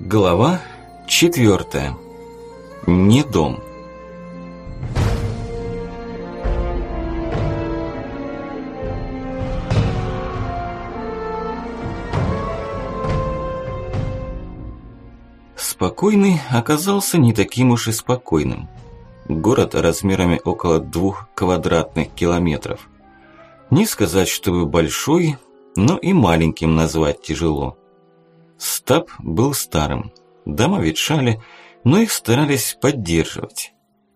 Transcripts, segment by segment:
Глава четвертая. Не дом. Спокойный оказался не таким уж и спокойным. Город размерами около двух квадратных километров. Не сказать, чтобы большой, но и маленьким назвать тяжело. Стаб был старым, дома ветшали, но их старались поддерживать.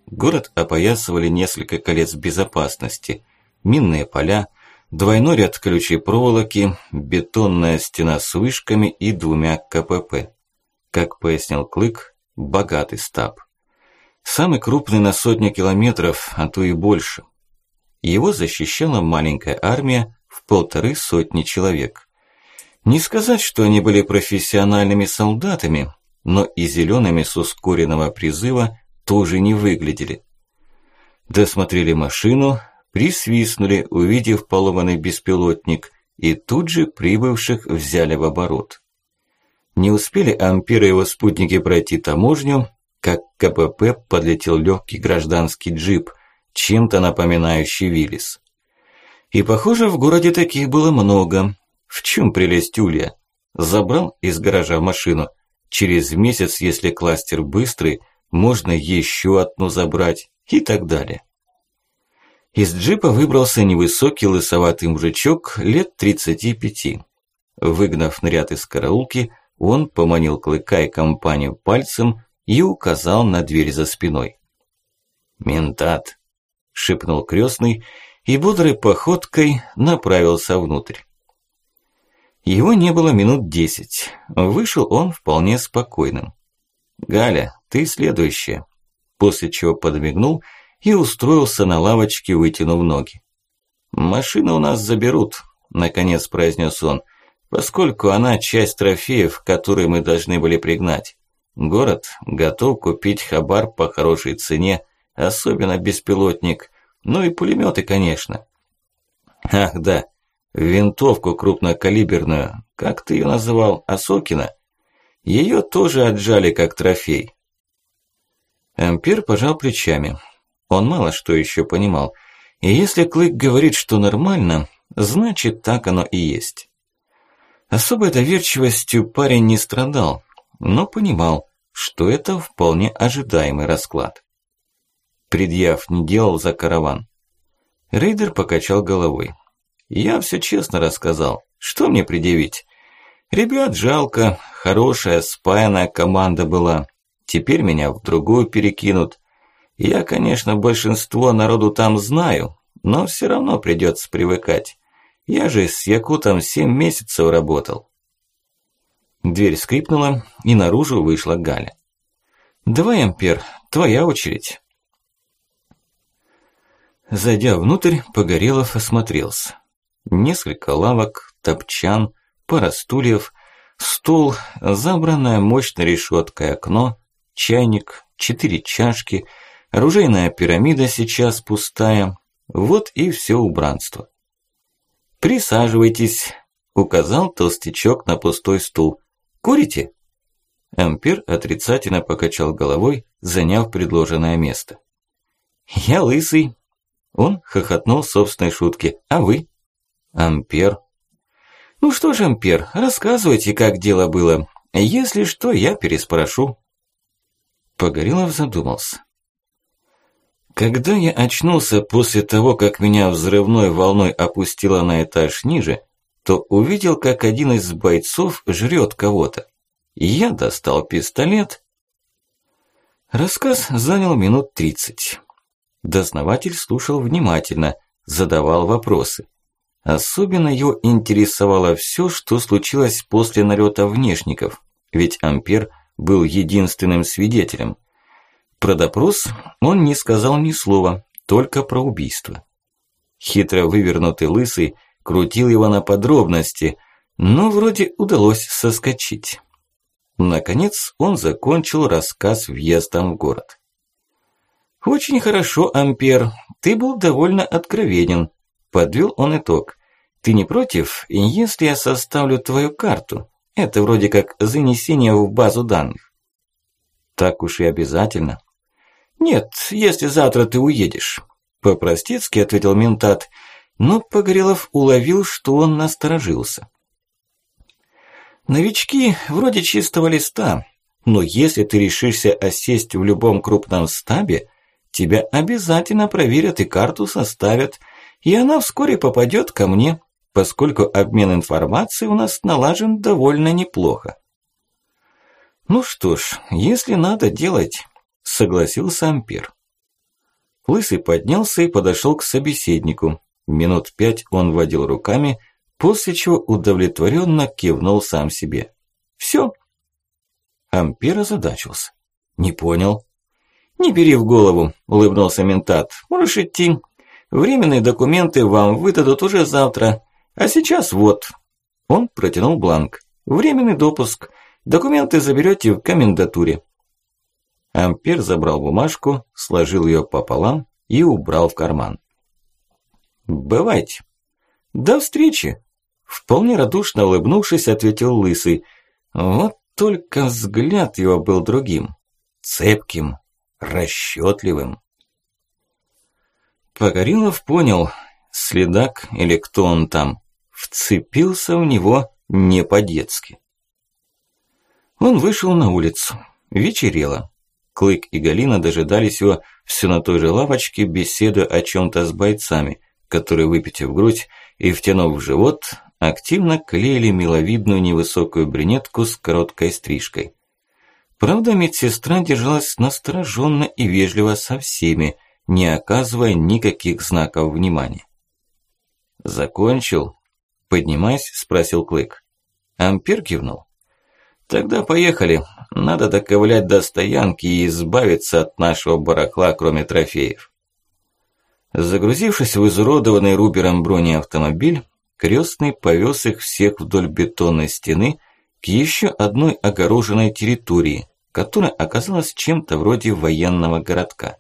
Город опоясывали несколько колец безопасности, минные поля, двойной ряд колючей проволоки, бетонная стена с вышками и двумя КПП. Как пояснил Клык, богатый стаб. Самый крупный на сотню километров, а то и больше. Его защищала маленькая армия в полторы сотни человек. Не сказать, что они были профессиональными солдатами, но и зелеными с ускоренного призыва тоже не выглядели. Досмотрели машину, присвистнули, увидев поломанный беспилотник, и тут же прибывших взяли в оборот. Не успели Ампир и его спутники пройти таможню, как к КПП подлетел легкий гражданский джип, чем-то напоминающий Виллис. И похоже, в городе таких было много, в чем прелесть Улья? Забрал из гаража машину. Через месяц, если кластер быстрый, можно еще одну забрать и так далее. Из джипа выбрался невысокий лысоватый мужичок лет 35. Выгнав наряд из караулки, он поманил Клыка и компанию пальцем и указал на дверь за спиной. «Ментат!» – шепнул крестный и бодрой походкой направился внутрь. Его не было минут десять. Вышел он вполне спокойным. «Галя, ты следующая». После чего подмигнул и устроился на лавочке, вытянув ноги. «Машину у нас заберут», – наконец произнес он, «поскольку она часть трофеев, которые мы должны были пригнать. Город готов купить хабар по хорошей цене, особенно беспилотник, ну и пулеметы, конечно». «Ах да, Винтовку крупнокалиберную, как ты ее называл, Осокина? Ее тоже отжали как трофей. Ампер пожал плечами. Он мало что еще понимал. И если Клык говорит, что нормально, значит так оно и есть. Особой доверчивостью парень не страдал, но понимал, что это вполне ожидаемый расклад. Предъяв не делал за караван. Рейдер покачал головой. Я все честно рассказал. Что мне предъявить? Ребят жалко, хорошая, спаянная команда была. Теперь меня в другую перекинут. Я, конечно, большинство народу там знаю, но все равно придется привыкать. Я же с Якутом семь месяцев работал. Дверь скрипнула, и наружу вышла Галя. «Давай, Ампер, твоя очередь». Зайдя внутрь, Погорелов осмотрелся. Несколько лавок, топчан, пара стульев, стул, забранное мощной решеткой окно, чайник, четыре чашки, оружейная пирамида сейчас пустая. Вот и все убранство. «Присаживайтесь», – указал толстячок на пустой стул. «Курите?» Ампер отрицательно покачал головой, заняв предложенное место. «Я лысый». Он хохотнул собственной шутки. «А вы?» Ампер. Ну что ж, Ампер, рассказывайте, как дело было. Если что, я переспрошу. Погорелов задумался. Когда я очнулся после того, как меня взрывной волной опустило на этаж ниже, то увидел, как один из бойцов жрет кого-то. Я достал пистолет. Рассказ занял минут тридцать. Дознаватель слушал внимательно, задавал вопросы. Особенно его интересовало все, что случилось после налета внешников, ведь Ампер был единственным свидетелем. Про допрос он не сказал ни слова, только про убийство. Хитро вывернутый лысый крутил его на подробности, но вроде удалось соскочить. Наконец он закончил рассказ въездом в город. «Очень хорошо, Ампер, ты был довольно откровенен», Подвел он итог. Ты не против, если я составлю твою карту? Это вроде как занесение в базу данных. Так уж и обязательно. Нет, если завтра ты уедешь. По-простецки ответил ментат, но Погорелов уловил, что он насторожился. Новички вроде чистого листа, но если ты решишься осесть в любом крупном стабе, тебя обязательно проверят и карту составят, и она вскоре попадет ко мне, поскольку обмен информацией у нас налажен довольно неплохо. Ну что ж, если надо делать, согласился Ампер. Лысый поднялся и подошел к собеседнику. Минут пять он водил руками, после чего удовлетворенно кивнул сам себе. Все. Ампер озадачился. Не понял. Не бери в голову, улыбнулся ментат. Можешь идти. Временные документы вам выдадут уже завтра. А сейчас вот. Он протянул бланк. Временный допуск. Документы заберете в комендатуре. Ампер забрал бумажку, сложил ее пополам и убрал в карман. «Бывайте». «До встречи!» Вполне радушно улыбнувшись, ответил Лысый. Вот только взгляд его был другим. Цепким, расчетливым. Погорелов понял, следак или кто он там, вцепился в него не по-детски. Он вышел на улицу. Вечерело. Клык и Галина дожидались его все на той же лавочке, беседуя о чем-то с бойцами, которые, выпитив грудь и втянув в живот, активно клеили миловидную невысокую брюнетку с короткой стрижкой. Правда, медсестра держалась настороженно и вежливо со всеми, не оказывая никаких знаков внимания. «Закончил?» Поднимаясь, спросил Клык. Ампер кивнул. Тогда поехали. Надо доковылять до стоянки и избавиться от нашего барахла, кроме трофеев. Загрузившись в изуродованный Рубером бронеавтомобиль, крестный повез их всех вдоль бетонной стены к еще одной огороженной территории, которая оказалась чем-то вроде военного городка.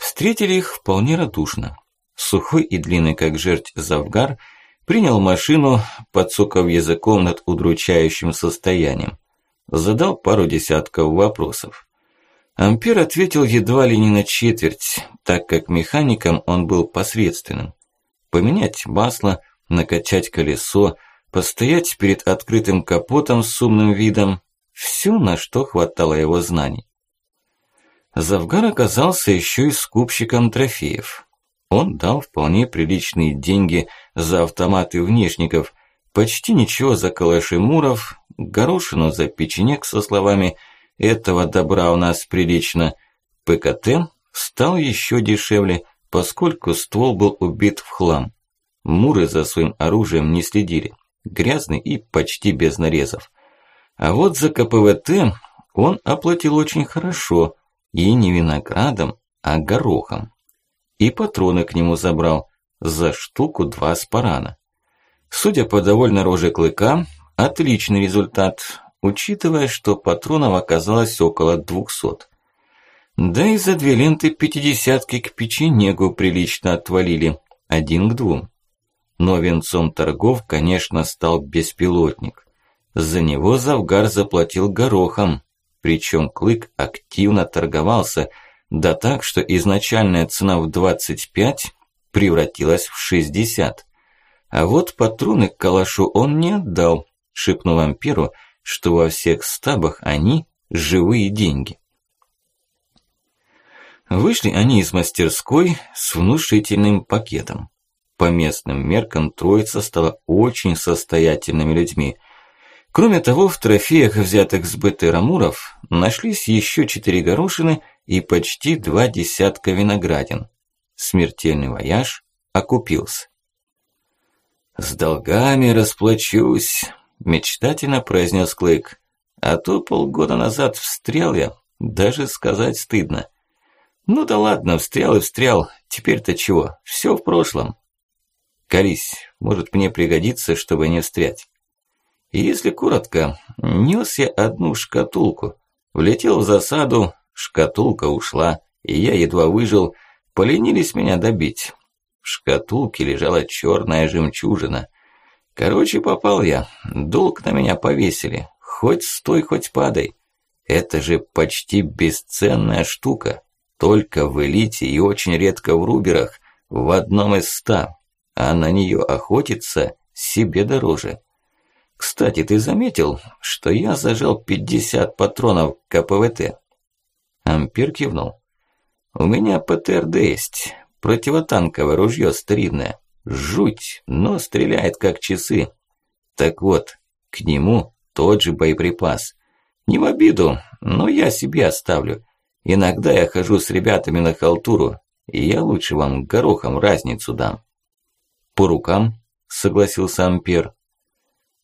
Встретили их вполне радушно. Сухой и длинный, как жерть, завгар – Принял машину, подсукав языком над удручающим состоянием. Задал пару десятков вопросов. Ампер ответил едва ли не на четверть, так как механиком он был посредственным. Поменять масло, накачать колесо, постоять перед открытым капотом с умным видом – все, на что хватало его знаний. Завгар оказался еще и скупщиком трофеев. Он дал вполне приличные деньги за автоматы внешников, почти ничего за калаши муров, горошину за печенек со словами «этого добра у нас прилично». ПКТ стал еще дешевле, поскольку ствол был убит в хлам. Муры за своим оружием не следили, грязный и почти без нарезов. А вот за КПВТ он оплатил очень хорошо, и не виноградом, а горохом и патроны к нему забрал, за штуку два спарана. Судя по довольно роже клыка, отличный результат, учитывая, что патронов оказалось около двухсот. Да и за две ленты пятидесятки к печенегу прилично отвалили, один к двум. Но венцом торгов, конечно, стал беспилотник. За него Завгар заплатил горохом, причем Клык активно торговался – да так, что изначальная цена в 25 превратилась в 60. А вот патроны к калашу он не отдал, шепнув вампиру, что во всех стабах они живые деньги. Вышли они из мастерской с внушительным пакетом. По местным меркам троица стала очень состоятельными людьми. Кроме того, в трофеях, взятых с БТ Рамуров, нашлись еще четыре горошины и почти два десятка виноградин. Смертельный вояж окупился. «С долгами расплачусь», – мечтательно произнес Клык. «А то полгода назад встрял я, даже сказать стыдно. Ну да ладно, встрял и встрял, теперь-то чего, все в прошлом. Колись, может мне пригодится, чтобы не встрять. И если коротко, нес я одну шкатулку, влетел в засаду, Шкатулка ушла, и я едва выжил, поленились меня добить. В шкатулке лежала черная жемчужина. Короче, попал я. Долг на меня повесили. Хоть стой, хоть падай. Это же почти бесценная штука. Только в элите и очень редко в руберах, в одном из ста. А на нее охотиться себе дороже. Кстати, ты заметил, что я зажал 50 патронов КПВТ? Ампер кивнул. У меня ПТРД есть, противотанковое ружье старинное. Жуть, но стреляет как часы. Так вот, к нему тот же боеприпас. Не в обиду, но я себе оставлю. Иногда я хожу с ребятами на халтуру, и я лучше вам горохом разницу дам. По рукам, согласился Ампер.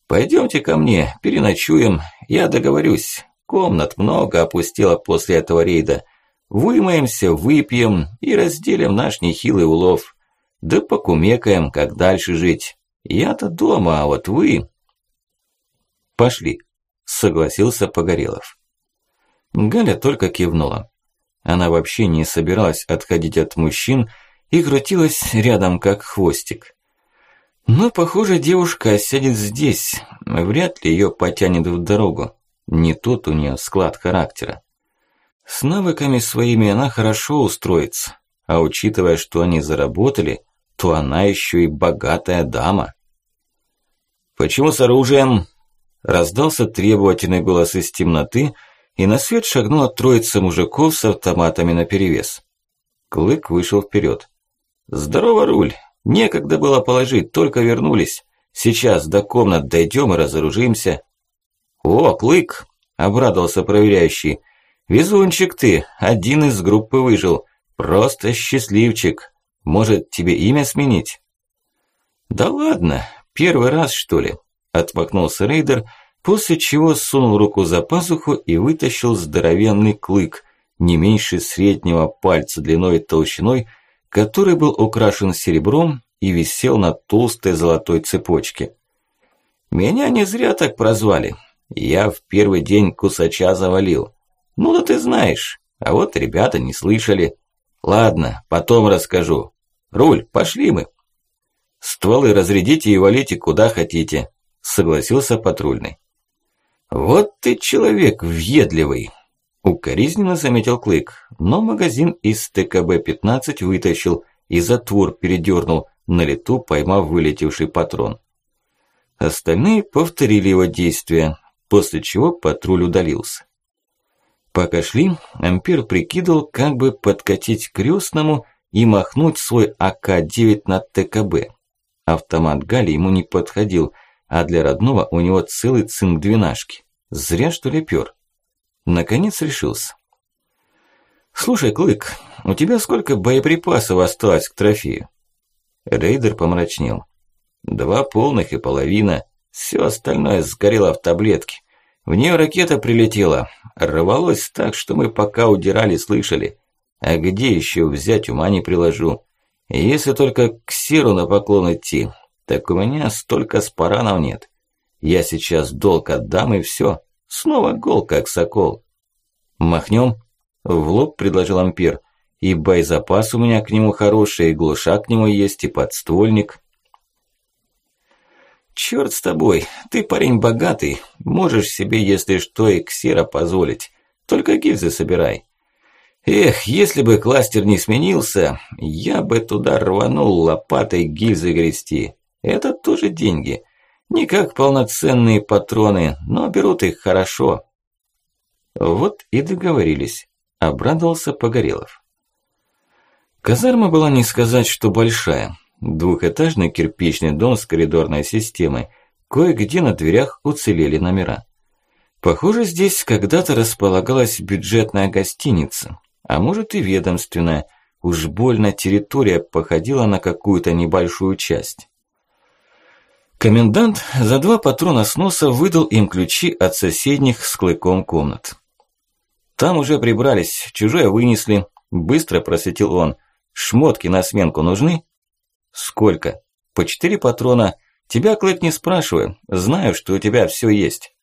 Пойдемте ко мне, переночуем, я договорюсь. Комнат много опустело после этого рейда. Вымоемся, выпьем и разделим наш нехилый улов. Да покумекаем, как дальше жить. Я-то дома, а вот вы... Пошли, согласился Погорелов. Галя только кивнула. Она вообще не собиралась отходить от мужчин и крутилась рядом, как хвостик. Но, похоже, девушка сядет здесь, вряд ли ее потянет в дорогу. Не тот у нее склад характера. С навыками своими она хорошо устроится, а учитывая, что они заработали, то она еще и богатая дама. «Почему с оружием?» Раздался требовательный голос из темноты, и на свет шагнула троица мужиков с автоматами наперевес. Клык вышел вперед. «Здорово, руль! Некогда было положить, только вернулись. Сейчас до комнат дойдем и разоружимся». «О, Клык!» – обрадовался проверяющий. «Везунчик ты, один из группы выжил. Просто счастливчик. Может, тебе имя сменить?» «Да ладно, первый раз, что ли?» – отмахнулся рейдер, после чего сунул руку за пазуху и вытащил здоровенный клык, не меньше среднего пальца длиной и толщиной, который был украшен серебром и висел на толстой золотой цепочке. «Меня не зря так прозвали. Я в первый день кусача завалил. Ну да ты знаешь, а вот ребята не слышали. Ладно, потом расскажу. Руль, пошли мы. Стволы разрядите и валите куда хотите, согласился патрульный. Вот ты человек въедливый, укоризненно заметил Клык, но магазин из ТКБ-15 вытащил и затвор передернул, на лету поймав вылетевший патрон. Остальные повторили его действия, после чего патруль удалился. Пока шли, Ампер прикидывал, как бы подкатить к крестному и махнуть свой АК-9 на ТКБ. Автомат Гали ему не подходил, а для родного у него целый цинк двенашки. Зря что ли пёр. Наконец решился. «Слушай, Клык, у тебя сколько боеприпасов осталось к трофею?» Рейдер помрачнел. «Два полных и половина. Все остальное сгорело в таблетке. В нее ракета прилетела. Рвалось так, что мы пока удирали, слышали. А где еще взять, ума не приложу. Если только к Сиру на поклон идти, так у меня столько спаранов нет. Я сейчас долг отдам и все. Снова гол, как сокол. Махнем? В лоб предложил Ампер. И боезапас у меня к нему хороший, и глушак к нему есть, и подствольник. Черт с тобой, ты парень богатый, можешь себе, если что, и ксера позволить. Только гильзы собирай. Эх, если бы кластер не сменился, я бы туда рванул лопатой гильзы грести. Это тоже деньги. Не как полноценные патроны, но берут их хорошо. Вот и договорились. Обрадовался Погорелов. Казарма была не сказать, что большая. Двухэтажный кирпичный дом с коридорной системой. Кое-где на дверях уцелели номера. Похоже, здесь когда-то располагалась бюджетная гостиница, а может и ведомственная. Уж больно территория походила на какую-то небольшую часть. Комендант за два патрона сноса выдал им ключи от соседних с клыком комнат. Там уже прибрались, чужое вынесли, быстро просветил он. Шмотки на сменку нужны? «Сколько?» «По четыре патрона. Тебя, Клык, не спрашиваю. Знаю, что у тебя все есть».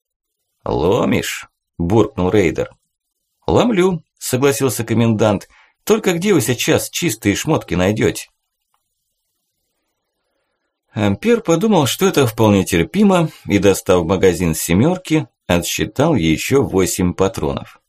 «Ломишь?» – буркнул рейдер. «Ломлю», – согласился комендант. «Только где вы сейчас чистые шмотки найдете?» Ампер подумал, что это вполне терпимо, и, достав магазин семерки, отсчитал еще восемь патронов.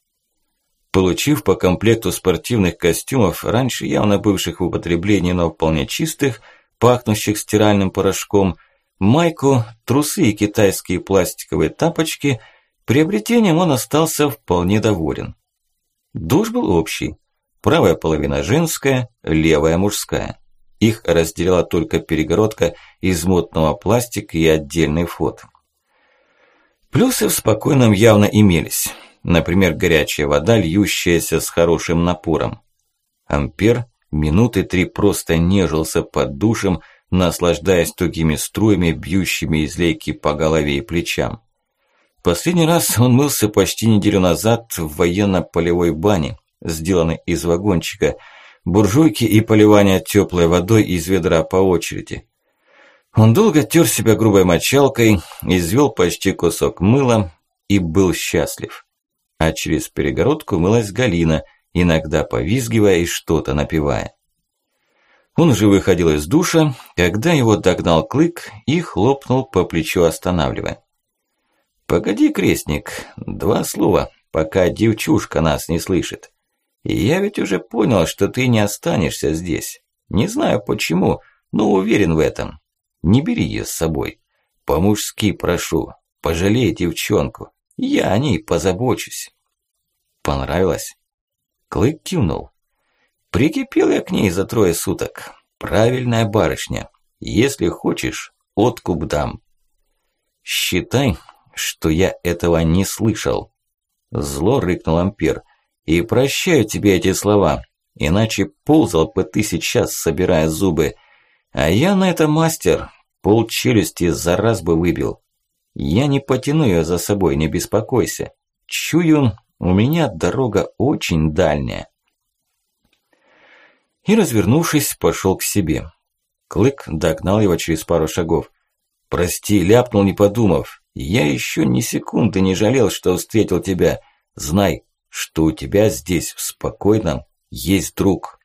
Получив по комплекту спортивных костюмов, раньше явно бывших в употреблении, но вполне чистых, пахнущих стиральным порошком, майку, трусы и китайские пластиковые тапочки, приобретением он остался вполне доволен. Душ был общий. Правая половина женская, левая мужская. Их разделяла только перегородка из мутного пластика и отдельный вход. Плюсы в спокойном явно имелись. Например, горячая вода, льющаяся с хорошим напором. Ампер минуты три просто нежился под душем, наслаждаясь тугими струями, бьющими из лейки по голове и плечам. Последний раз он мылся почти неделю назад в военно-полевой бане, сделанной из вагончика, буржуйки и поливания теплой водой из ведра по очереди. Он долго тер себя грубой мочалкой, извел почти кусок мыла и был счастлив а через перегородку мылась Галина, иногда повизгивая и что-то напевая. Он уже выходил из душа, когда его догнал Клык и хлопнул по плечу, останавливая. «Погоди, крестник, два слова, пока девчушка нас не слышит. Я ведь уже понял, что ты не останешься здесь. Не знаю почему, но уверен в этом. Не бери ее с собой. По-мужски прошу, пожалей девчонку. Я о ней позабочусь. Понравилось? Клык кивнул. Прикипел я к ней за трое суток. Правильная барышня. Если хочешь, откуп дам. Считай, что я этого не слышал. Зло рыкнул Ампер. И прощаю тебе эти слова, иначе ползал бы ты сейчас, собирая зубы. А я на это мастер, пол челюсти за раз бы выбил. Я не потяну ее за собой, не беспокойся. Чую, у меня дорога очень дальняя. И, развернувшись, пошел к себе. Клык догнал его через пару шагов. «Прости, ляпнул, не подумав. Я еще ни секунды не жалел, что встретил тебя. Знай, что у тебя здесь, в спокойном, есть друг».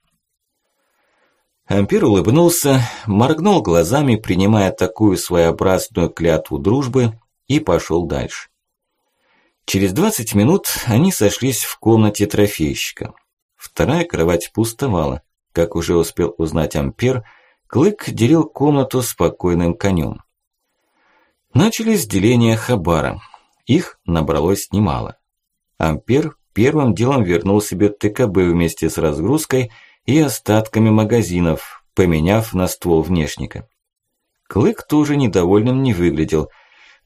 Ампер улыбнулся, моргнул глазами, принимая такую своеобразную клятву дружбы, и пошел дальше. Через 20 минут они сошлись в комнате трофейщика. Вторая кровать пустовала. Как уже успел узнать Ампер, Клык делил комнату спокойным конем. Начались деления хабара. Их набралось немало. Ампер первым делом вернул себе ТКБ вместе с разгрузкой и остатками магазинов, поменяв на ствол внешника. Клык тоже недовольным не выглядел.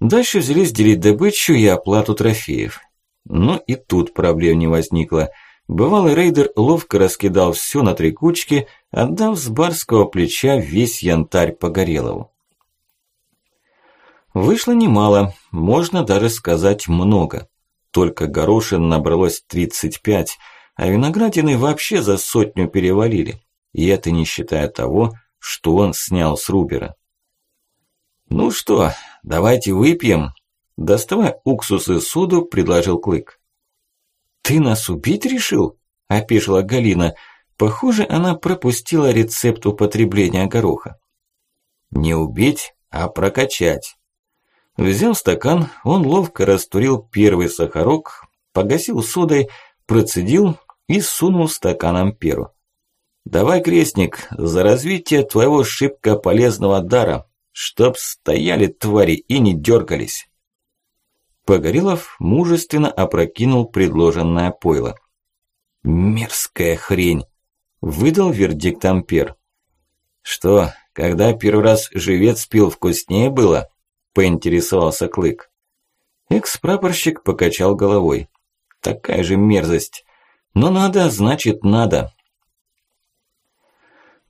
Дальше взялись делить добычу и оплату трофеев. Но и тут проблем не возникло. Бывалый рейдер ловко раскидал все на три кучки, отдав с барского плеча весь янтарь Погорелову. Вышло немало, можно даже сказать много. Только горошин набралось 35, а виноградины вообще за сотню перевалили. И это не считая того, что он снял с Рубера. «Ну что, давайте выпьем?» Доставая уксус из суду, предложил Клык. «Ты нас убить решил?» – опешила Галина. Похоже, она пропустила рецепт употребления гороха. «Не убить, а прокачать». Взял стакан, он ловко растворил первый сахарок, погасил содой, процедил и сунул стакан амперу. «Давай, крестник, за развитие твоего шибко полезного дара, чтоб стояли твари и не дергались. Погорелов мужественно опрокинул предложенное пойло. «Мерзкая хрень!» – выдал вердикт Ампер. «Что, когда первый раз живец пил, вкуснее было?» – поинтересовался Клык. Экс-прапорщик покачал головой. «Такая же мерзость. Но надо, значит надо.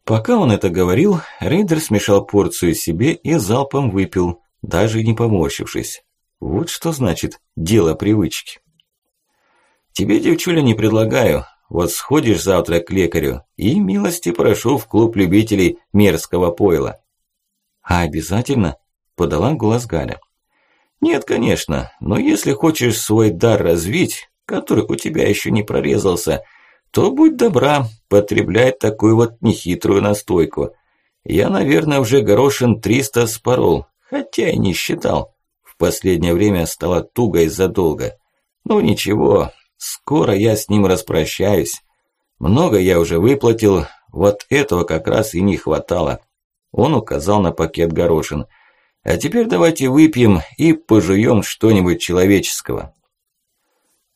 Пока он это говорил, рейдер смешал порцию себе и залпом выпил, даже не поморщившись. Вот что значит дело привычки. Тебе, девчуля, не предлагаю. Вот сходишь завтра к лекарю и милости прошу в клуб любителей мерзкого пойла. А обязательно? Подала голос Галя. Нет, конечно, но если хочешь свой дар развить, который у тебя еще не прорезался, то будь добра, потребляй такую вот нехитрую настойку. Я, наверное, уже горошин триста спорол, хотя и не считал. В последнее время стало туго из-за долга. Ну ничего, скоро я с ним распрощаюсь. Много я уже выплатил, вот этого как раз и не хватало. Он указал на пакет горошин. А теперь давайте выпьем и пожуем что-нибудь человеческого.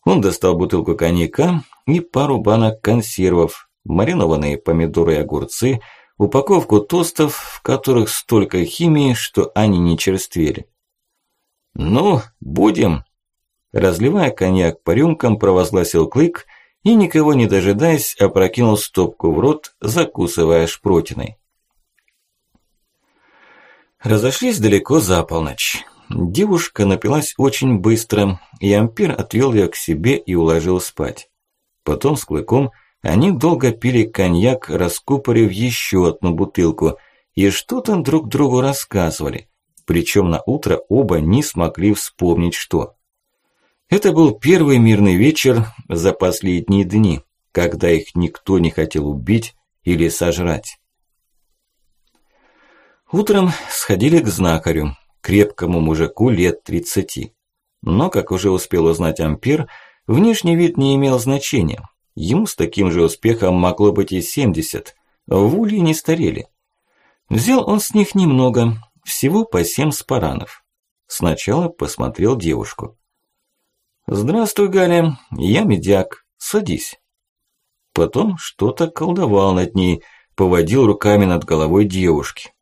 Он достал бутылку коньяка и пару банок консервов, маринованные помидоры и огурцы, упаковку тостов, в которых столько химии, что они не черствели. «Ну, будем!» Разливая коньяк по рюмкам, провозгласил Клык и, никого не дожидаясь, опрокинул стопку в рот, закусывая шпротиной. Разошлись далеко за полночь. Девушка напилась очень быстро, и Ампер отвел ее к себе и уложил спать. Потом с Клыком они долго пили коньяк, раскупорив еще одну бутылку, и что-то друг другу рассказывали. Причем на утро оба не смогли вспомнить что. Это был первый мирный вечер за последние дни, когда их никто не хотел убить или сожрать. Утром сходили к знахарю, крепкому мужику лет тридцати. Но, как уже успел узнать Ампер, внешний вид не имел значения. Ему с таким же успехом могло быть и семьдесят. В улье не старели. Взял он с них немного, всего по семь спаранов. Сначала посмотрел девушку. «Здравствуй, Галя, я медяк, садись». Потом что-то колдовал над ней, поводил руками над головой девушки.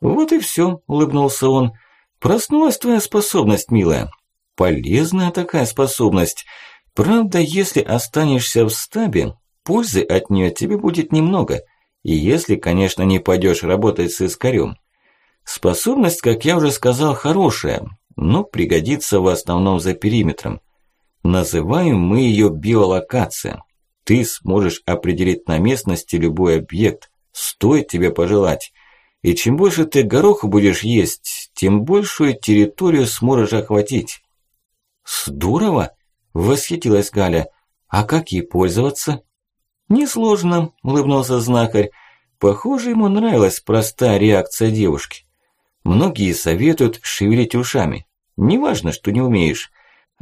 «Вот и все», – улыбнулся он. «Проснулась твоя способность, милая. Полезная такая способность. Правда, если останешься в стабе, пользы от нее тебе будет немного. И если, конечно, не пойдешь работать с искарем. Способность, как я уже сказал, хорошая, но пригодится в основном за периметром. Называем мы ее биолокация. Ты сможешь определить на местности любой объект, стоит тебе пожелать. И чем больше ты гороха будешь есть, тем большую территорию сможешь охватить. Здорово, восхитилась Галя. А как ей пользоваться? Несложно, улыбнулся знахарь. Похоже, ему нравилась простая реакция девушки. Многие советуют шевелить ушами. Неважно, что не умеешь.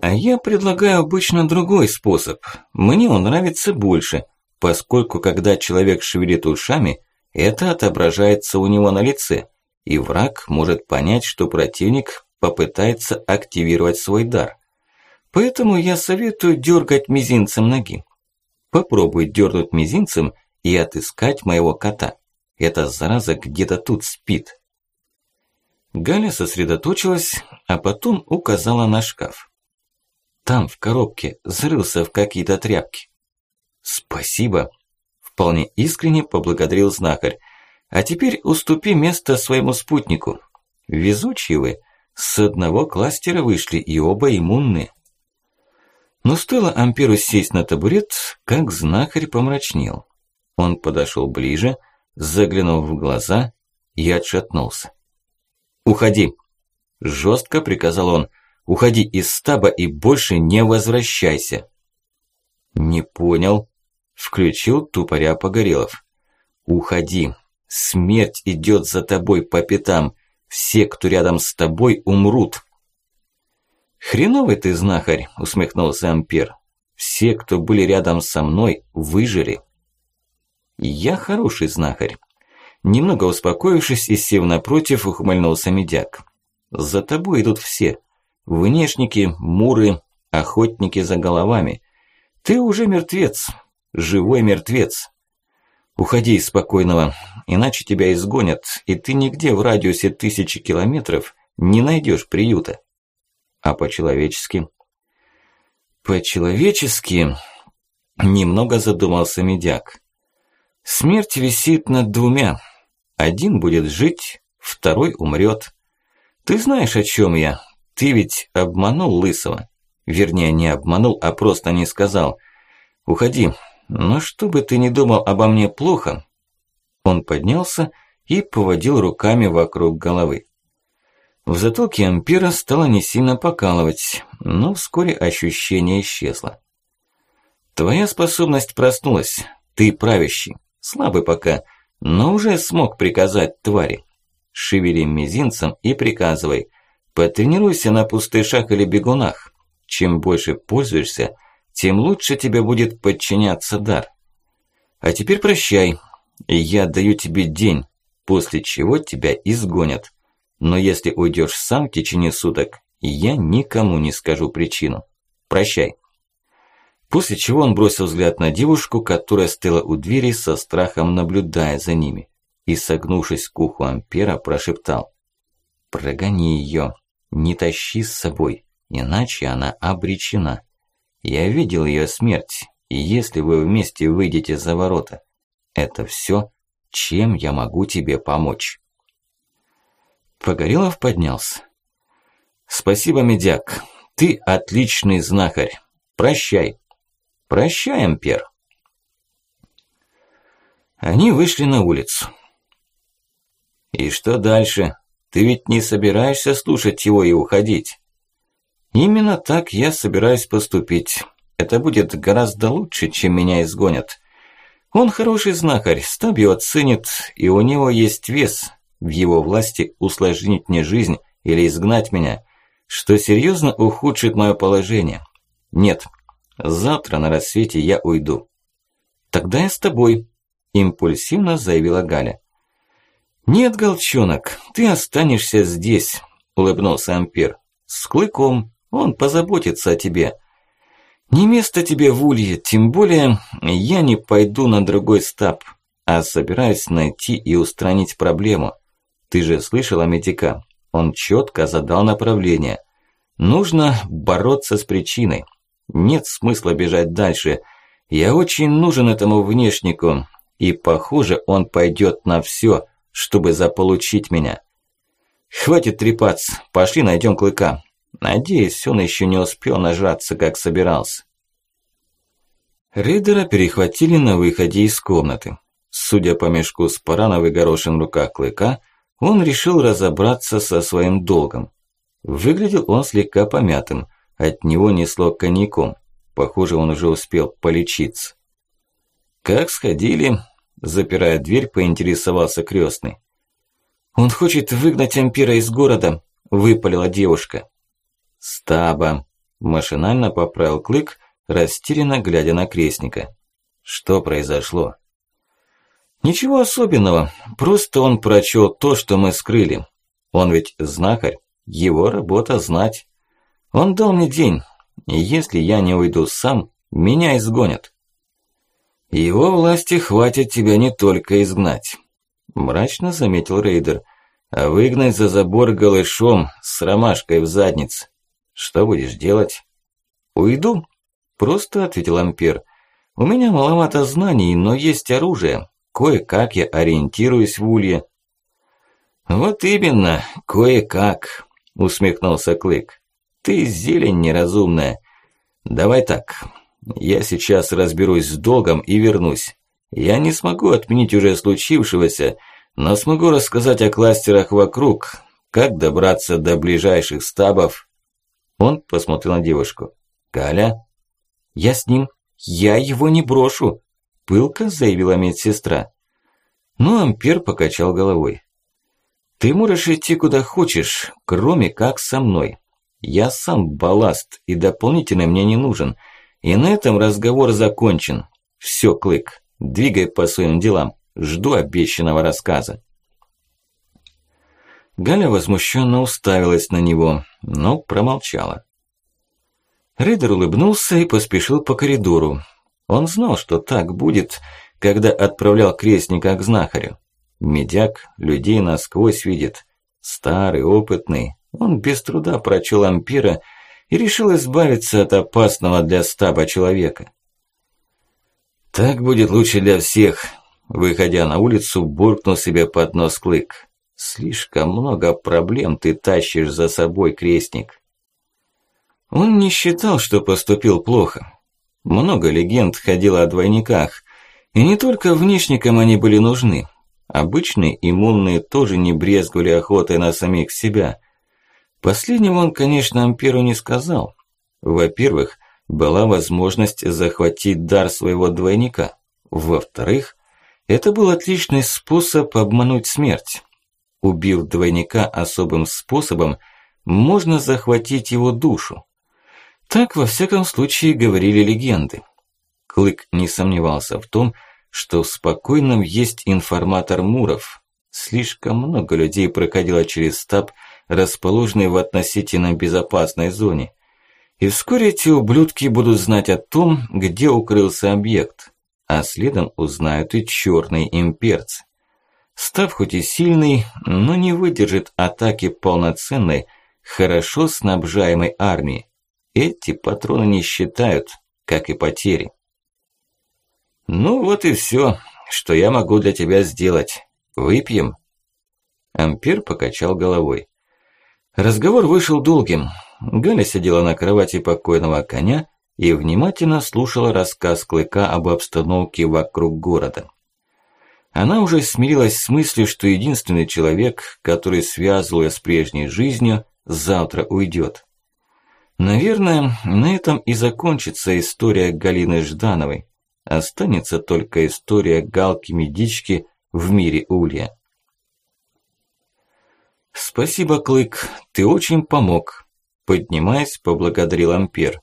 А я предлагаю обычно другой способ. Мне он нравится больше, поскольку когда человек шевелит ушами, это отображается у него на лице, и враг может понять, что противник попытается активировать свой дар. Поэтому я советую дергать мизинцем ноги. Попробуй дернуть мизинцем и отыскать моего кота. Эта зараза где-то тут спит. Галя сосредоточилась, а потом указала на шкаф. Там, в коробке, зарылся в какие-то тряпки. Спасибо, Вполне искренне поблагодарил знахарь. А теперь уступи место своему спутнику. Везучие вы. С одного кластера вышли и оба иммунны. Но стоило Амперу сесть на табурет, как знахарь помрачнел. Он подошел ближе, заглянул в глаза и отшатнулся. «Уходи!» – жестко приказал он. «Уходи из стаба и больше не возвращайся!» «Не понял», Включил тупоря Погорелов. «Уходи. Смерть идет за тобой по пятам. Все, кто рядом с тобой, умрут». «Хреновый ты знахарь», – усмехнулся Ампер. «Все, кто были рядом со мной, выжили». «Я хороший знахарь». Немного успокоившись и сев напротив, ухмыльнулся медяк. «За тобой идут все. Внешники, муры, охотники за головами. Ты уже мертвец, живой мертвец. Уходи из спокойного, иначе тебя изгонят, и ты нигде в радиусе тысячи километров не найдешь приюта. А по-человечески? По-человечески немного задумался медяк. Смерть висит над двумя. Один будет жить, второй умрет. Ты знаешь, о чем я? Ты ведь обманул Лысого. Вернее, не обманул, а просто не сказал. Уходи, но что бы ты ни думал обо мне плохо, он поднялся и поводил руками вокруг головы. В затылке Ампира стало не сильно покалывать, но вскоре ощущение исчезло. Твоя способность проснулась, ты правящий, слабый пока, но уже смог приказать твари. Шевели мизинцем и приказывай. Потренируйся на пустышах или бегунах. Чем больше пользуешься, тем лучше тебе будет подчиняться дар. А теперь прощай. Я даю тебе день, после чего тебя изгонят. Но если уйдешь сам в течение суток, я никому не скажу причину. Прощай. После чего он бросил взгляд на девушку, которая стояла у двери со страхом наблюдая за ними, и, согнувшись к уху Ампера, прошептал «Прогони ее, не тащи с собой, иначе она обречена. Я видел ее смерть, и если вы вместе выйдете за ворота, это все, чем я могу тебе помочь». Погорелов поднялся. «Спасибо, медяк, ты отличный знахарь. Прощай». Прощай, Ампер. Они вышли на улицу. И что дальше? Ты ведь не собираешься слушать его и уходить? Именно так я собираюсь поступить. Это будет гораздо лучше, чем меня изгонят. Он хороший знахарь, стабью оценит, и у него есть вес в его власти усложнить мне жизнь или изгнать меня, что серьезно ухудшит мое положение. Нет, Завтра на рассвете я уйду. Тогда я с тобой, импульсивно заявила Галя. Нет, Голчонок, ты останешься здесь, улыбнулся Ампер. С Клыком, он позаботится о тебе. Не место тебе в Улье, тем более я не пойду на другой стаб, а собираюсь найти и устранить проблему. Ты же слышал о Медика? Он четко задал направление. Нужно бороться с причиной. Нет смысла бежать дальше. Я очень нужен этому внешнику, и, похоже, он пойдет на все, чтобы заполучить меня. Хватит трепаться, пошли найдем клыка. Надеюсь, он еще не успел нажраться, как собирался. Рейдера перехватили на выходе из комнаты. Судя по мешку с парановой горошин в руках клыка, он решил разобраться со своим долгом. Выглядел он слегка помятым, от него несло коньяком. Похоже, он уже успел полечиться. «Как сходили?» Запирая дверь, поинтересовался крестный. «Он хочет выгнать Ампира из города», – выпалила девушка. «Стаба», – машинально поправил Клык, растерянно глядя на крестника. «Что произошло?» «Ничего особенного, просто он прочел то, что мы скрыли. Он ведь знахарь, его работа знать». Он дал мне день, и если я не уйду сам, меня изгонят. Его власти хватит тебя не только изгнать, мрачно заметил Рейдер, а выгнать за забор голышом с ромашкой в заднице. Что будешь делать? Уйду, просто ответил Ампер. У меня маловато знаний, но есть оружие. Кое-как я ориентируюсь в улье. Вот именно, кое-как, усмехнулся Клык. Ты зелень неразумная. Давай так, я сейчас разберусь с долгом и вернусь. Я не смогу отменить уже случившегося, но смогу рассказать о кластерах вокруг, как добраться до ближайших стабов. Он посмотрел на девушку. «Галя?» «Я с ним. Я его не брошу», – пылко заявила медсестра. Но Ампер покачал головой. «Ты можешь идти куда хочешь, кроме как со мной. Я сам балласт, и дополнительный мне не нужен. И на этом разговор закончен. Все, Клык, двигай по своим делам. Жду обещанного рассказа. Галя возмущенно уставилась на него, но промолчала. Рейдер улыбнулся и поспешил по коридору. Он знал, что так будет, когда отправлял крестника к знахарю. Медяк людей насквозь видит. Старый, опытный, он без труда прочел ампира и решил избавиться от опасного для стаба человека. «Так будет лучше для всех», – выходя на улицу, буркнул себе под нос клык. «Слишком много проблем ты тащишь за собой, крестник». Он не считал, что поступил плохо. Много легенд ходило о двойниках, и не только внешникам они были нужны. Обычные иммунные тоже не брезгули охотой на самих себя – Последнего он, конечно, Амперу не сказал. Во-первых, была возможность захватить дар своего двойника. Во-вторых, Это был отличный способ обмануть смерть. Убив двойника особым способом, можно захватить его душу. Так, во всяком случае, говорили легенды. Клык не сомневался в том, что в спокойном есть информатор Муров. Слишком много людей проходило через стаб, расположенный в относительно безопасной зоне. И вскоре эти ублюдки будут знать о том, где укрылся объект, а следом узнают и черные имперцы. Став хоть и сильный, но не выдержит атаки полноценной, хорошо снабжаемой армии. Эти патроны не считают, как и потери. Ну вот и все, что я могу для тебя сделать. Выпьем? Ампер покачал головой. Разговор вышел долгим. Галя сидела на кровати покойного коня и внимательно слушала рассказ Клыка об обстановке вокруг города. Она уже смирилась с мыслью, что единственный человек, который связывал ее с прежней жизнью, завтра уйдет. Наверное, на этом и закончится история Галины Ждановой. Останется только история Галки-медички в мире Улья. «Спасибо, Клык, ты очень помог», – поднимаясь, поблагодарил Ампер.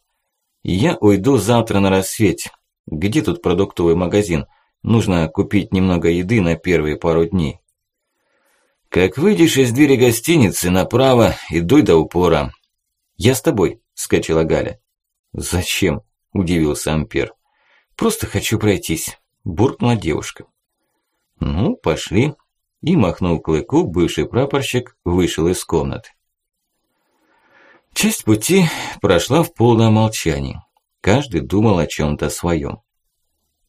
«Я уйду завтра на рассвете. Где тут продуктовый магазин? Нужно купить немного еды на первые пару дней». «Как выйдешь из двери гостиницы, направо и дуй до упора». «Я с тобой», – вскочила Галя. «Зачем?» – удивился Ампер. «Просто хочу пройтись», – буркнула девушка. «Ну, пошли», и, махнул клыку, бывший прапорщик вышел из комнаты. Часть пути прошла в полном молчании. Каждый думал о чем-то своем.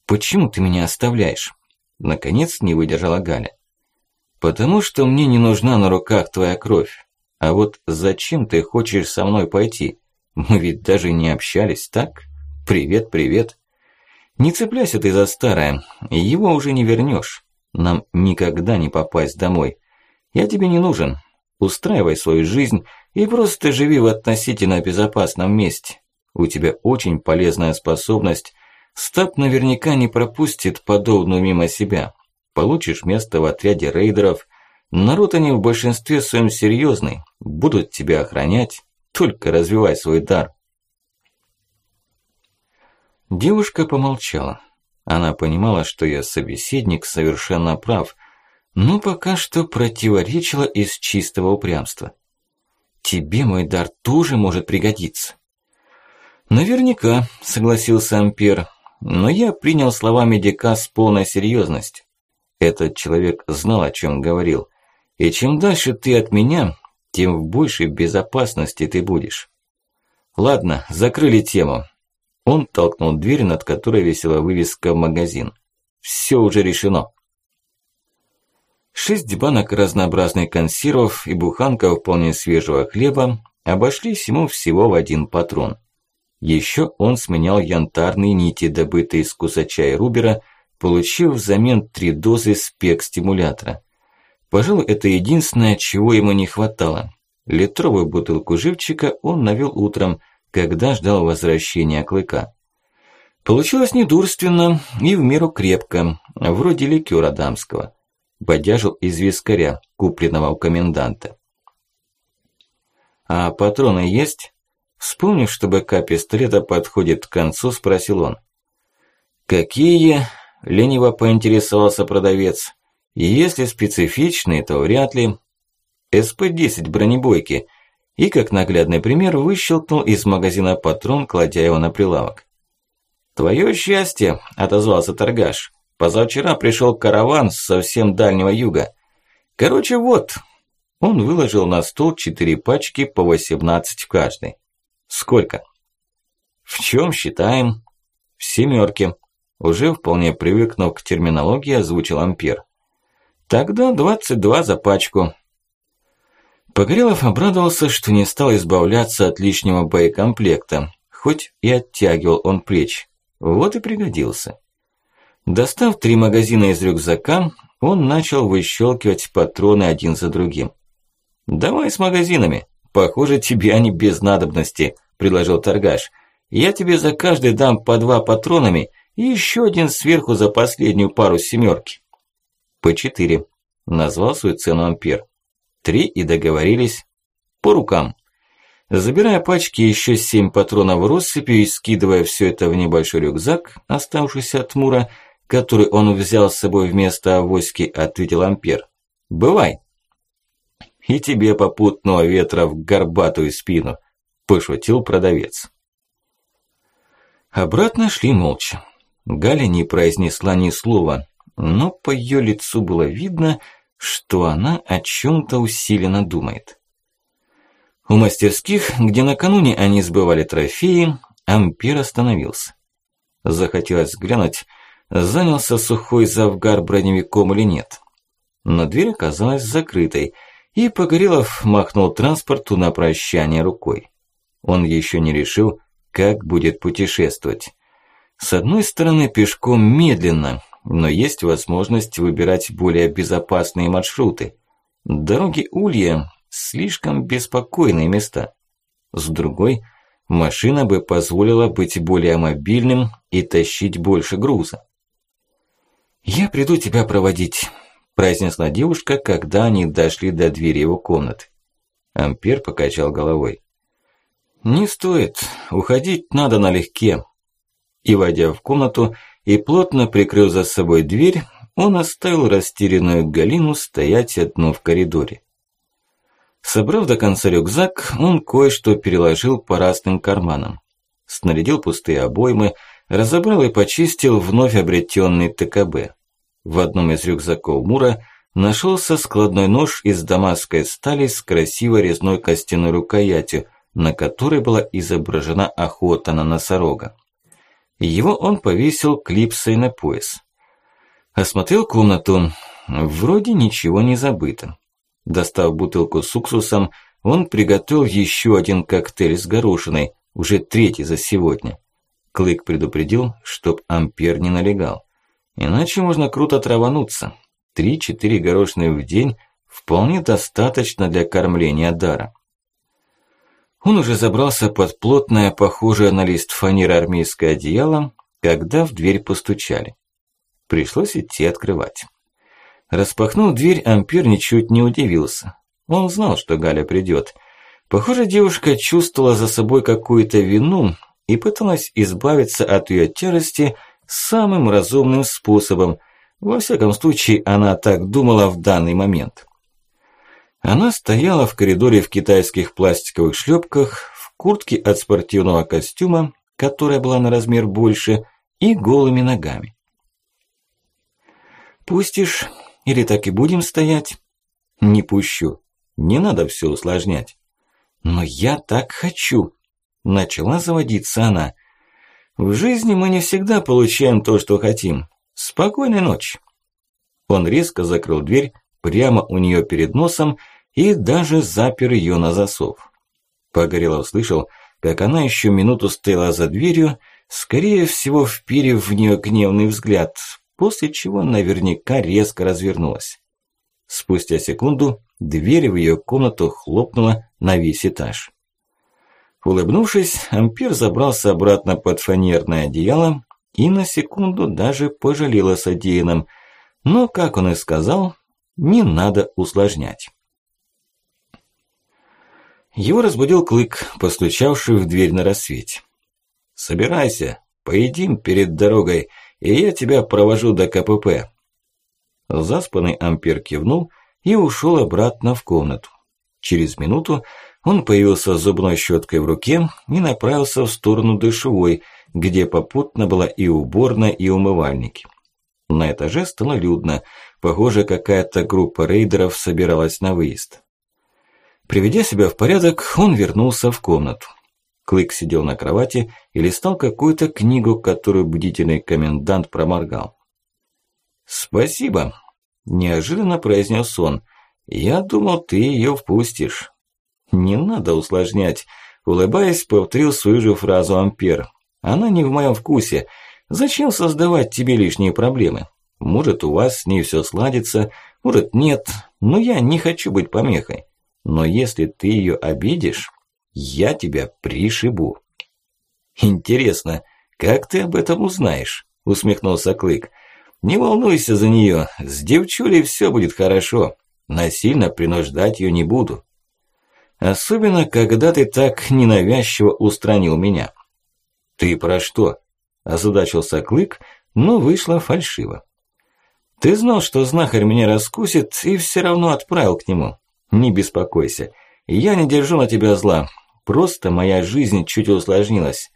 «Почему ты меня оставляешь?» Наконец не выдержала Галя. «Потому что мне не нужна на руках твоя кровь. А вот зачем ты хочешь со мной пойти? Мы ведь даже не общались, так? Привет, привет. Не цепляйся ты за старое, его уже не вернешь. Нам никогда не попасть домой. Я тебе не нужен. Устраивай свою жизнь и просто живи в относительно безопасном месте. У тебя очень полезная способность. Стаб наверняка не пропустит подобную мимо себя. Получишь место в отряде рейдеров. Народ они в большинстве своем серьезный. Будут тебя охранять. Только развивай свой дар. Девушка помолчала. Она понимала, что ее собеседник совершенно прав, но пока что противоречила из чистого упрямства. «Тебе мой дар тоже может пригодиться». «Наверняка», – согласился Ампер, но я принял слова медика с полной серьезностью. Этот человек знал, о чем говорил. И чем дальше ты от меня, тем в большей безопасности ты будешь. Ладно, закрыли тему. Он толкнул дверь, над которой висела вывеска «Магазин». Все уже решено. Шесть банок разнообразных консервов и буханка вполне свежего хлеба обошлись ему всего в один патрон. Еще он сменял янтарные нити, добытые из кусача и рубера, получив взамен три дозы спек-стимулятора. Пожалуй, это единственное, чего ему не хватало. Литровую бутылку живчика он навел утром – когда ждал возвращения клыка. Получилось недурственно и в меру крепко, вроде ликера дамского. Бодяжил из вискаря, купленного у коменданта. «А патроны есть?» Вспомнив, что БК пистолета подходит к концу, спросил он. «Какие?» – лениво поинтересовался продавец. «Если специфичные, то вряд ли. СП-10 бронебойки – и, как наглядный пример, выщелкнул из магазина патрон, кладя его на прилавок. «Твое счастье!» – отозвался торгаш. «Позавчера пришел караван с совсем дальнего юга. Короче, вот». Он выложил на стол четыре пачки по 18 в каждой. «Сколько?» «В чем считаем?» «В семерке». Уже вполне привыкнув к терминологии, озвучил Ампер. «Тогда 22 за пачку. Погорелов обрадовался, что не стал избавляться от лишнего боекомплекта, хоть и оттягивал он плеч. Вот и пригодился. Достав три магазина из рюкзака, он начал выщелкивать патроны один за другим. «Давай с магазинами. Похоже, тебе они без надобности», – предложил торгаш. «Я тебе за каждый дам по два патронами и еще один сверху за последнюю пару семерки. По четыре. Назвал свою цену Ампер. Три и договорились. По рукам. Забирая пачки еще семь патронов россыпи и скидывая все это в небольшой рюкзак, оставшийся от Мура, который он взял с собой вместо авоськи, ответил Ампер. «Бывай!» «И тебе попутного ветра в горбатую спину!» – пошутил продавец. Обратно шли молча. Галя не произнесла ни слова, но по ее лицу было видно, что она о чем-то усиленно думает. У мастерских, где накануне они сбывали трофеи, Ампер остановился. Захотелось глянуть, занялся сухой завгар броневиком или нет. Но дверь оказалась закрытой, и Погорелов махнул транспорту на прощание рукой. Он еще не решил, как будет путешествовать. С одной стороны, пешком медленно, но есть возможность выбирать более безопасные маршруты. Дороги Улья – слишком беспокойные места. С другой, машина бы позволила быть более мобильным и тащить больше груза. «Я приду тебя проводить», – произнесла девушка, когда они дошли до двери его комнаты. Ампер покачал головой. «Не стоит, уходить надо налегке». И, войдя в комнату и плотно прикрыл за собой дверь, он оставил растерянную Галину стоять одну в коридоре. Собрав до конца рюкзак, он кое-что переложил по разным карманам. Снарядил пустые обоймы, разобрал и почистил вновь обретенный ТКБ. В одном из рюкзаков Мура нашелся складной нож из дамасской стали с красивой резной костяной рукоятью, на которой была изображена охота на носорога. Его он повесил клипсой на пояс. Осмотрел комнату. Вроде ничего не забыто. Достав бутылку с уксусом, он приготовил еще один коктейль с горошиной, уже третий за сегодня. Клык предупредил, чтоб Ампер не налегал. Иначе можно круто травануться. Три-четыре горошины в день вполне достаточно для кормления дара. Он уже забрался под плотное, похожее на лист фанеры армейское одеяло, когда в дверь постучали. Пришлось идти открывать. Распахнув дверь, Ампер ничуть не удивился. Он знал, что Галя придет. Похоже, девушка чувствовала за собой какую-то вину и пыталась избавиться от ее тяжести самым разумным способом. Во всяком случае, она так думала в данный момент. Она стояла в коридоре в китайских пластиковых шлепках, в куртке от спортивного костюма, которая была на размер больше, и голыми ногами. «Пустишь? Или так и будем стоять?» «Не пущу. Не надо все усложнять». «Но я так хочу!» Начала заводиться она. «В жизни мы не всегда получаем то, что хотим. Спокойной ночи!» Он резко закрыл дверь прямо у нее перед носом и даже запер ее на засов. Погорелов слышал, как она еще минуту стояла за дверью, скорее всего вперев в нее гневный взгляд, после чего наверняка резко развернулась. Спустя секунду дверь в ее комнату хлопнула на весь этаж. Улыбнувшись, Ампер забрался обратно под фанерное одеяло и на секунду даже пожалел о содеянном, но, как он и сказал, не надо усложнять. Его разбудил Клык, постучавший в дверь на рассвете. «Собирайся, поедим перед дорогой, и я тебя провожу до КПП». Заспанный Ампер кивнул и ушел обратно в комнату. Через минуту он появился с зубной щеткой в руке и направился в сторону душевой, где попутно была и уборная, и умывальники. На этаже стало людно. Похоже, какая-то группа рейдеров собиралась на выезд. Приведя себя в порядок, он вернулся в комнату. Клык сидел на кровати и листал какую-то книгу, которую бдительный комендант проморгал. «Спасибо», – неожиданно произнес он. «Я думал, ты ее впустишь». «Не надо усложнять», – улыбаясь, повторил свою же фразу Ампер. «Она не в моем вкусе. Зачем создавать тебе лишние проблемы? Может, у вас с ней все сладится, может, нет, но я не хочу быть помехой. Но если ты ее обидишь, я тебя пришибу. Интересно, как ты об этом узнаешь? Усмехнулся Клык. Не волнуйся за нее, с девчулей все будет хорошо. Насильно принуждать ее не буду. Особенно, когда ты так ненавязчиво устранил меня. Ты про что? Озадачился Клык, но вышло фальшиво. Ты знал, что знахарь меня раскусит и все равно отправил к нему. Не беспокойся, я не держу на тебя зла. Просто моя жизнь чуть усложнилась.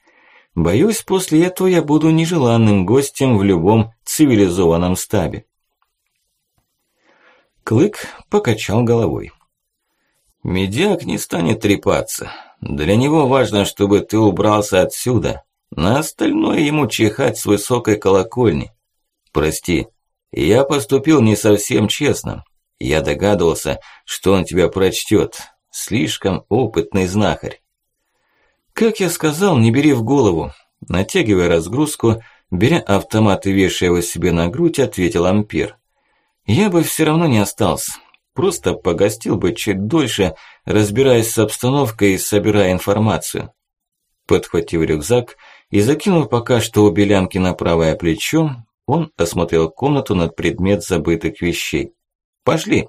Боюсь, после этого я буду нежеланным гостем в любом цивилизованном стабе. Клык покачал головой. Медиак не станет трепаться. Для него важно, чтобы ты убрался отсюда. На остальное ему чихать с высокой колокольни. Прости, я поступил не совсем честно. Я догадывался, что он тебя прочтет. Слишком опытный знахарь. Как я сказал, не бери в голову. Натягивая разгрузку, беря автомат и вешая его себе на грудь, ответил Ампер. Я бы все равно не остался. Просто погостил бы чуть дольше, разбираясь с обстановкой и собирая информацию. Подхватив рюкзак и закинув пока что у белянки на правое плечо, он осмотрел комнату над предмет забытых вещей. «Пошли!»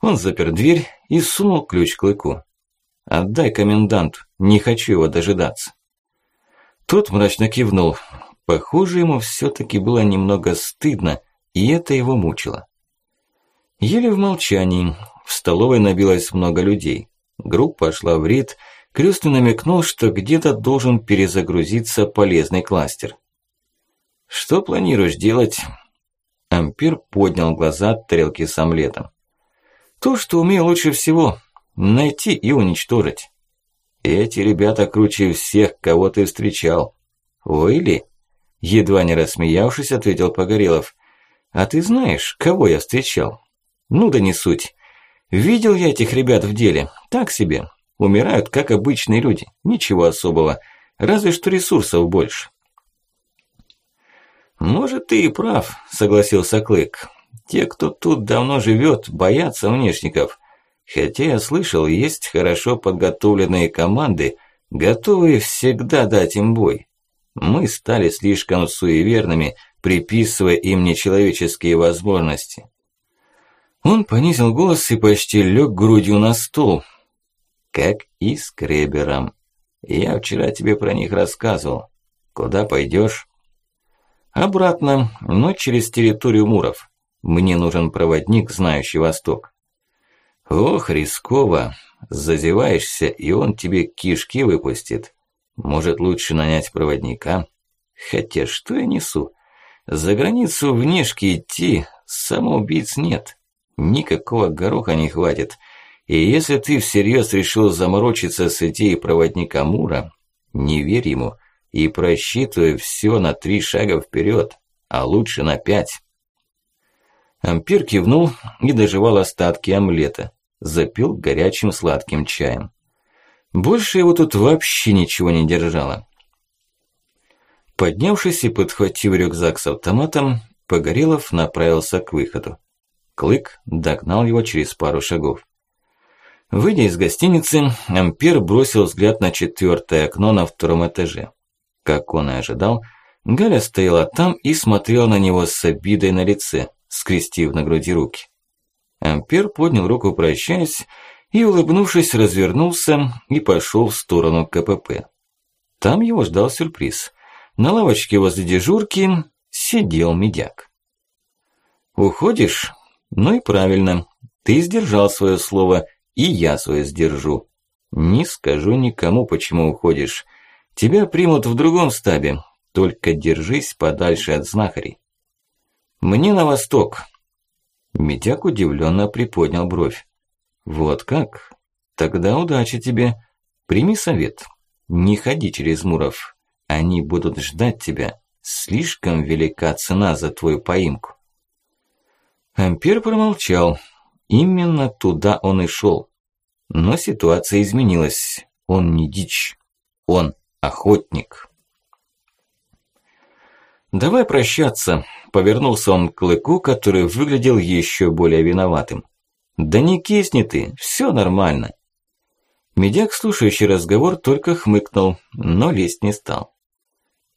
Он запер дверь и сунул ключ клыку. «Отдай коменданту, не хочу его дожидаться». Тот мрачно кивнул. Похоже, ему всё-таки было немного стыдно, и это его мучило. Еле в молчании. В столовой набилось много людей. Группа шла в рит. Крестный намекнул, что где-то должен перезагрузиться полезный кластер. «Что планируешь делать?» Ампер поднял глаза от тарелки с омлетом. «То, что умею лучше всего. Найти и уничтожить. Эти ребята круче всех, кого ты встречал. Ой ли?» Едва не рассмеявшись, ответил Погорелов. «А ты знаешь, кого я встречал?» «Ну да не суть. Видел я этих ребят в деле. Так себе. Умирают, как обычные люди. Ничего особого. Разве что ресурсов больше». «Может, ты и прав», – согласился Клык. «Те, кто тут давно живет, боятся внешников. Хотя я слышал, есть хорошо подготовленные команды, готовые всегда дать им бой. Мы стали слишком суеверными, приписывая им нечеловеческие возможности. Он понизил голос и почти лег грудью на стол. Как и с Кребером. Я вчера тебе про них рассказывал. Куда пойдешь? Обратно, но через территорию Муров. Мне нужен проводник, знающий Восток. Ох, рисково. Зазеваешься, и он тебе кишки выпустит. Может, лучше нанять проводника? Хотя что я несу? За границу внешки идти, самоубийц нет. Никакого гороха не хватит. И если ты всерьез решил заморочиться с идеей проводника Мура, не верь ему и просчитывай все на три шага вперед, а лучше на пять. Ампер кивнул и доживал остатки омлета, запил горячим сладким чаем. Больше его тут вообще ничего не держало. Поднявшись и подхватив рюкзак с автоматом, Погорелов направился к выходу. Клык догнал его через пару шагов. Выйдя из гостиницы, Ампер бросил взгляд на четвертое окно на втором этаже. Как он и ожидал, Галя стояла там и смотрела на него с обидой на лице скрестив на груди руки. Ампер поднял руку, прощаясь, и, улыбнувшись, развернулся и пошел в сторону КПП. Там его ждал сюрприз. На лавочке возле дежурки сидел медяк. «Уходишь? Ну и правильно. Ты сдержал свое слово, и я свое сдержу. Не скажу никому, почему уходишь. Тебя примут в другом стабе, только держись подальше от знахарей. «Мне на восток». Медяк удивленно приподнял бровь. «Вот как? Тогда удачи тебе. Прими совет. Не ходи через Муров. Они будут ждать тебя. Слишком велика цена за твою поимку». Ампер промолчал. Именно туда он и шел. Но ситуация изменилась. Он не дичь. Он охотник. «Давай прощаться», – повернулся он к Клыку, который выглядел еще более виноватым. «Да не кисни ты, все нормально». Медяк, слушающий разговор, только хмыкнул, но лезть не стал.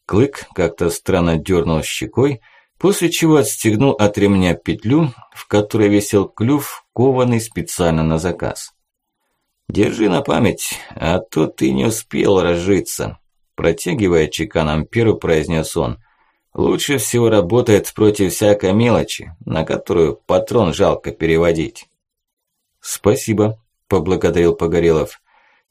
Клык как-то странно дернул щекой, после чего отстегнул от ремня петлю, в которой висел клюв, кованный специально на заказ. «Держи на память, а то ты не успел разжиться», протягивая чекан амперу, произнес он. «Лучше всего работает против всякой мелочи, на которую патрон жалко переводить». «Спасибо», – поблагодарил Погорелов.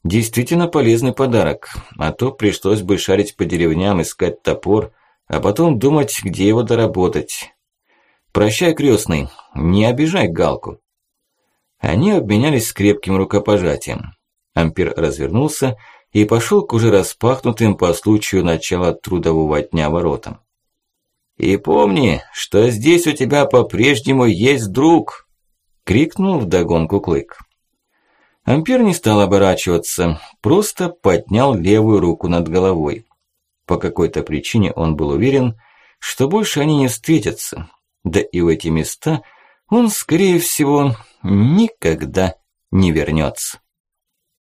«Действительно полезный подарок, а то пришлось бы шарить по деревням, искать топор, а потом думать, где его доработать. Прощай, крестный, не обижай Галку». Они обменялись крепким рукопожатием. Ампер развернулся и пошел к уже распахнутым по случаю начала трудового дня воротам. «И помни, что здесь у тебя по-прежнему есть друг!» – крикнул вдогонку Клык. Ампер не стал оборачиваться, просто поднял левую руку над головой. По какой-то причине он был уверен, что больше они не встретятся, да и в эти места он, скорее всего, никогда не вернется.